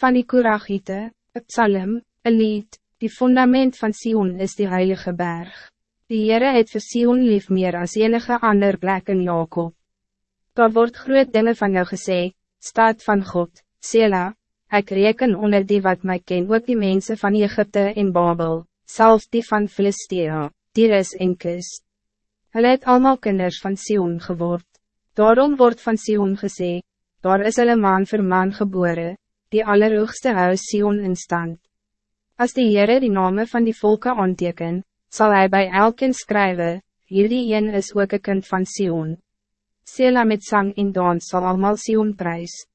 van die Koragiete, het psalm, een lied, die fundament van Sion is die heilige berg. Die Heere het vir Sion lief meer as enige ander plek in Jacob. Daar wordt groot dingen van jou gesê, staat van God, Sela, ik reken onder die wat mij ken ook die mensen van Egypte en Babel, zelfs die van Philistia, Tyrus en Kus. Hulle het allemaal kinders van Sion geword. Daarom wordt van Sion gesê, daar is hulle man vir man gebore, die allerhoogste huis Sion in stand. Als de Heere die name van die volken aanteken, zal hij bij elkeen schrijven, hierdie een is ook een kind van Sion. Sela met zang in dans zal allemaal Sion prijs.